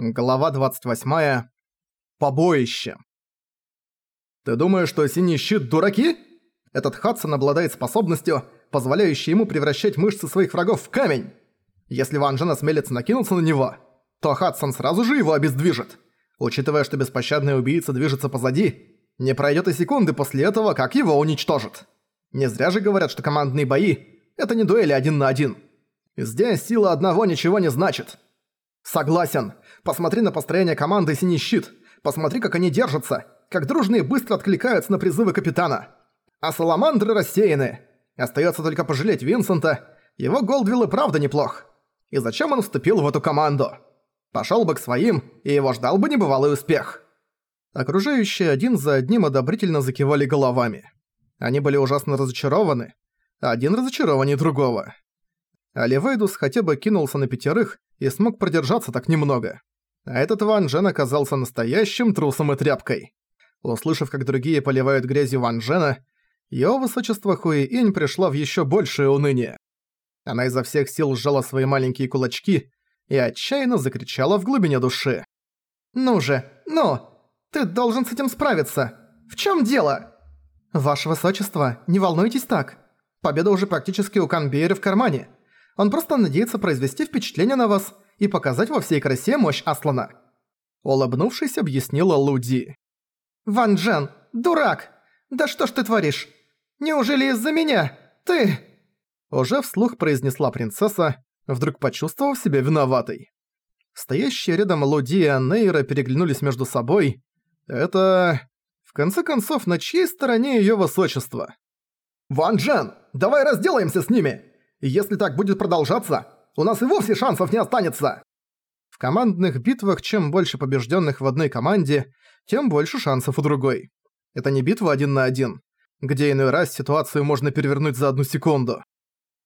Глава 28. Побоище. Ты думаешь, что синий щит дураки? Этот Хадсон обладает способностью, позволяющей ему превращать мышцы своих врагов в камень. Если Ван Джен осмелится накинуться на него, то Хадсон сразу же его обездвижит. Учитывая, что беспощадный убийца движется позади, не пройдет и секунды после этого, как его уничтожат. Не зря же говорят, что командные бои – это не дуэли один на один. Здесь сила одного ничего не значит. Согласен. Посмотри на построение команды «Синий щит». Посмотри, как они держатся. Как дружные быстро откликаются на призывы капитана. А саламандры рассеяны. Остается только пожалеть Винсента. Его Голдвилл и правда неплох. И зачем он вступил в эту команду? Пошел бы к своим, и его ждал бы небывалый успех. Окружающие один за одним одобрительно закивали головами. Они были ужасно разочарованы. Один разочарованнее другого. Оливейдус хотя бы кинулся на пятерых и смог продержаться так немного. А этот Ван Джен оказался настоящим трусом и тряпкой. Услышав, как другие поливают грязью Ван Джена, его высочество Хуи-Инь пришла в еще большее уныние. Она изо всех сил сжала свои маленькие кулачки и отчаянно закричала в глубине души. «Ну же, ну! Ты должен с этим справиться! В чем дело?» «Ваше высочество, не волнуйтесь так. Победа уже практически у Канбейра в кармане. Он просто надеется произвести впечатление на вас и показать во всей красе мощь Аслана». Улыбнувшись, объяснила Луди. «Ван Джен, дурак! Да что ж ты творишь? Неужели из-за меня? Ты...» Уже вслух произнесла принцесса, вдруг почувствовав себя виноватой. Стоящие рядом Луди и Аннейра переглянулись между собой. Это... В конце концов, на чьей стороне её высочество? «Ван Джен, давай разделаемся с ними! если так будет продолжаться, у нас и вовсе шансов не останется!» В командных битвах чем больше побежденных в одной команде, тем больше шансов у другой. Это не битва один на один, где иной раз ситуацию можно перевернуть за одну секунду.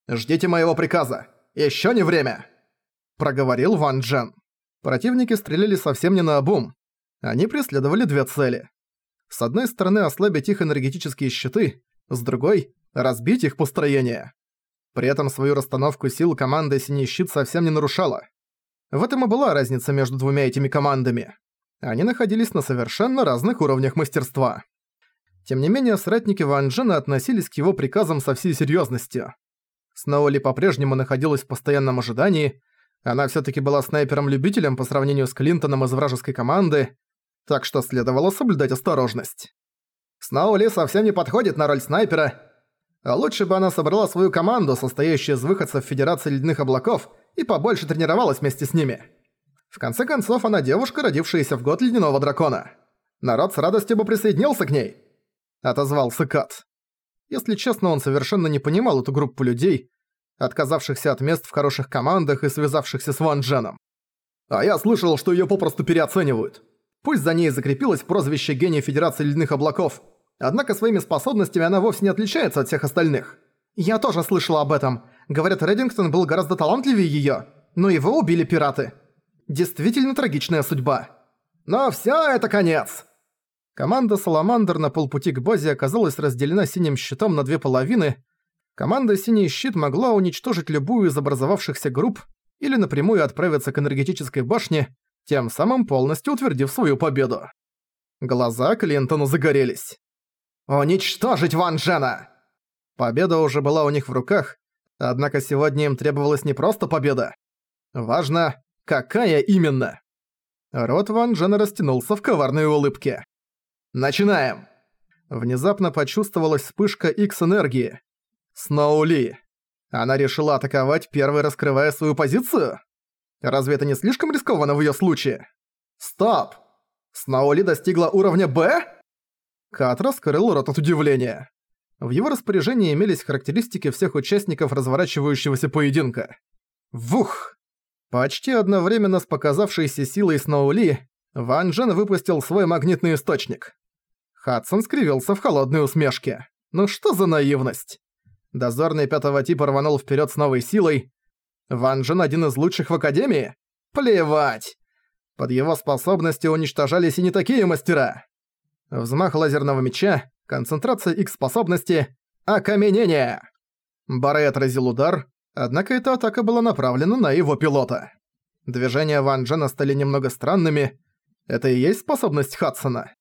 «Ждите моего приказа! Еще не время!» Проговорил Ван Джен. Противники стреляли совсем не на обум. Они преследовали две цели. С одной стороны ослабить их энергетические щиты, с другой – разбить их построение. При этом свою расстановку сил команда «Синий щит» совсем не нарушала. В этом и была разница между двумя этими командами. Они находились на совершенно разных уровнях мастерства. Тем не менее, соратники Ван Джена относились к его приказам со всей серьёзностью. Сноули по-прежнему находилась в постоянном ожидании, она всё-таки была снайпером-любителем по сравнению с Клинтоном из вражеской команды, так что следовало соблюдать осторожность. Сноули совсем не подходит на роль снайпера, а лучше бы она собрала свою команду, состоящую из выходцев Федерации Ледяных Облаков, и побольше тренировалась вместе с ними. В конце концов, она девушка, родившаяся в год Ледяного Дракона. Народ с радостью бы присоединился к ней. Отозвался Кат. Если честно, он совершенно не понимал эту группу людей, отказавшихся от мест в хороших командах и связавшихся с Ван Дженом. А я слышал, что её попросту переоценивают. Пусть за ней закрепилось прозвище гения Федерации Ледяных Облаков – Однако своими способностями она вовсе не отличается от всех остальных. Я тоже слышала об этом. Говорят, Реддингтон был гораздо талантливее её, но его убили пираты. Действительно трагичная судьба. Но всё это конец. Команда Саламандр на полпути к базе оказалась разделена синим щитом на две половины. Команда Синий щит могла уничтожить любую из образовавшихся групп или напрямую отправиться к энергетической башне, тем самым полностью утвердив свою победу. Глаза Клинтона загорелись. «Уничтожить Ван Джена!» Победа уже была у них в руках, однако сегодня им требовалась не просто победа. Важно, какая именно. Рот Ван Джена растянулся в коварной улыбке. «Начинаем!» Внезапно почувствовалась вспышка X-энергии. Сноули. Она решила атаковать, первой раскрывая свою позицию? Разве это не слишком рискованно в её случае? Стоп! Сноули достигла уровня «Б»? Кат раскрыл рот от удивления. В его распоряжении имелись характеристики всех участников разворачивающегося поединка. Вух! Почти одновременно с показавшейся силой Сноули, Ван Джен выпустил свой магнитный источник. Хадсон скривился в холодной усмешке. Ну что за наивность? Дозорный пятого типа рванул вперед с новой силой. Ван Джен один из лучших в Академии? Плевать! Под его способностью уничтожались и не такие мастера. Взмах лазерного меча, концентрация X-способности, окаменение. Барой отразил удар, однако эта атака была направлена на его пилота. Движения Ван Джена стали немного странными. Это и есть способность Хадсона.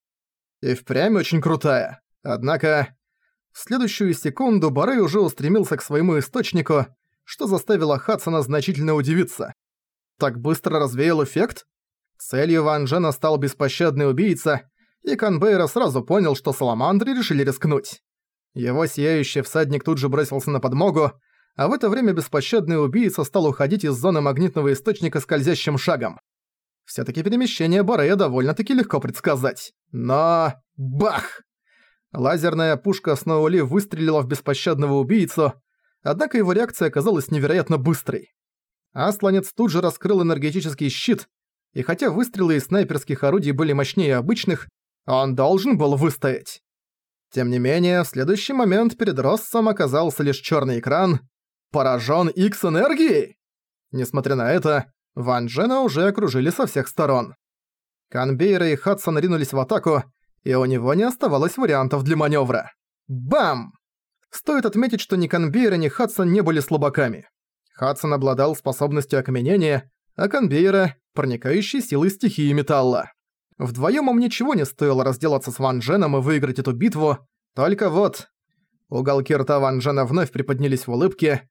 И впрямь очень крутая. Однако... В следующую секунду Барей уже устремился к своему источнику, что заставило Хадсона значительно удивиться. Так быстро развеял эффект? Целью Ван Джена стал беспощадный убийца, и Канбейра сразу понял, что саламандры решили рискнуть. Его сияющий всадник тут же бросился на подмогу, а в это время беспощадный убийца стал уходить из зоны магнитного источника скользящим шагом. Всё-таки перемещение Борея довольно-таки легко предсказать. Но... Бах! Лазерная пушка Сноули выстрелила в беспощадного убийцу, однако его реакция оказалась невероятно быстрой. Асланец тут же раскрыл энергетический щит, и хотя выстрелы из снайперских орудий были мощнее обычных, он должен был выстоять. Тем не менее, в следующий момент перед Россом оказался лишь черный экран. Поражен X энергией! Несмотря на это, Ван Джена уже окружили со всех сторон. Канбейра и Хадсон ринулись в атаку, и у него не оставалось вариантов для маневра. Бам! Стоит отметить, что ни Канбейра, ни Хадсон не были слабаками. Хадсон обладал способностью окаменения, а Канбейра – проникающей силой стихии металла. Вдвоем им ничего не стоило разделаться с Ван Дженом и выиграть эту битву, только вот... Уголки рта Ван Джена вновь приподнялись в улыбке.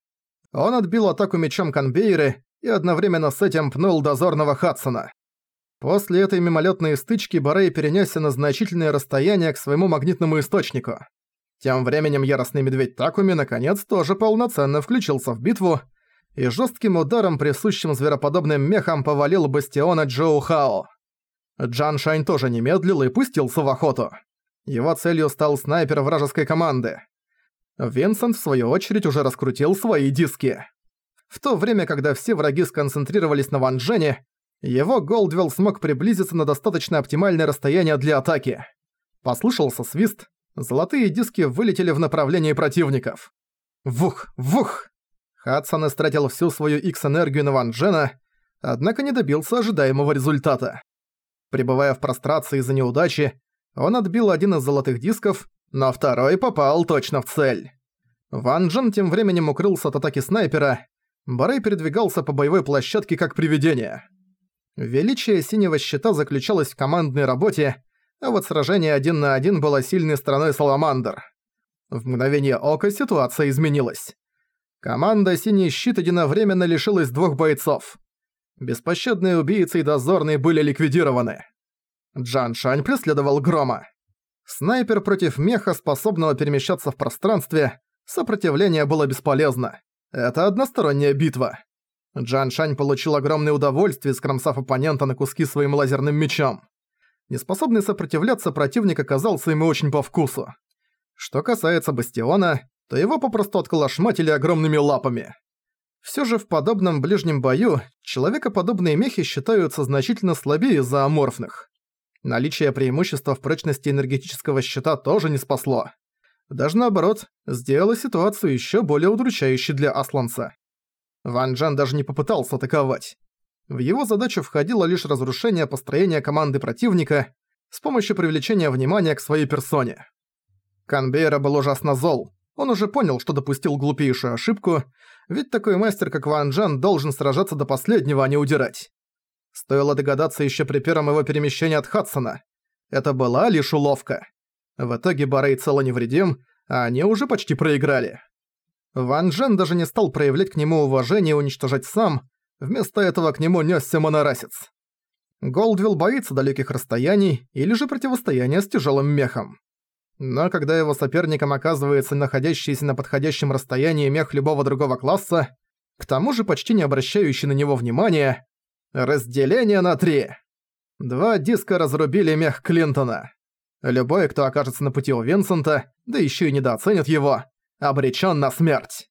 Он отбил атаку мечом Канбейры и одновременно с этим пнул дозорного Хадсона. После этой мимолетной стычки Барей перенесся на значительное расстояние к своему магнитному источнику. Тем временем яростный медведь Такуми наконец тоже полноценно включился в битву и жестким ударом, присущим звероподобным мехам, повалил бастиона Джоу Хао. Джан Шань тоже не медлил и пустился в охоту. Его целью стал снайпер вражеской команды. Винсент, в свою очередь, уже раскрутил свои диски. В то время, когда все враги сконцентрировались на Ван Джене, его Голдвелл смог приблизиться на достаточно оптимальное расстояние для атаки. Послышался свист, золотые диски вылетели в направлении противников. Вух, вух! Хадсон истратил всю свою X-энергию на Ван Джена, однако не добился ожидаемого результата. Пребывая в прострации из-за неудачи, он отбил один из золотых дисков, но второй попал точно в цель. Ван Джен тем временем укрылся от атаки снайпера, Барей передвигался по боевой площадке как привидение. Величие синего щита заключалось в командной работе, а вот сражение один на один было сильной стороной Саламандр. В мгновение ока ситуация изменилась. Команда «Синий щит» единовременно лишилась двух бойцов. Беспощадные убийцы и дозорные были ликвидированы. Джан Шань преследовал Грома. Снайпер против меха, способного перемещаться в пространстве, сопротивление было бесполезно. Это односторонняя битва. Джан Шань получил огромное удовольствие, скромсав оппонента на куски своим лазерным мечом. Неспособный сопротивляться противник оказался ему очень по вкусу. Что касается Бастиона, то его попросту отколошматили огромными лапами. Всё же в подобном ближнем бою человекоподобные мехи считаются значительно слабее зооморфных. Наличие преимущества в прочности энергетического щита тоже не спасло. Даже наоборот, сделало ситуацию ещё более удручающей для Асланца. Ван Джан даже не попытался атаковать. В его задачу входило лишь разрушение построения команды противника с помощью привлечения внимания к своей персоне. Канбейра был ужасно зол. Он уже понял, что допустил глупейшую ошибку, ведь такой мастер, как Ван Джан, должен сражаться до последнего, а не удирать. Стоило догадаться еще при первом его перемещении от Хадсона. Это была лишь уловка. В итоге Барей цело невредим, а они уже почти проиграли. Ван Джен даже не стал проявлять к нему уважение и уничтожать сам, вместо этого к нему нёсся монорасец. Голдвилл боится далеких расстояний или же противостояния с тяжелым мехом. Но когда его соперником оказывается находящийся на подходящем расстоянии мех любого другого класса, к тому же почти не обращающий на него внимания, разделение на три. Два диска разрубили мех Клинтона. Любой, кто окажется на пути у Винсента, да еще и недооценит его, обречен на смерть.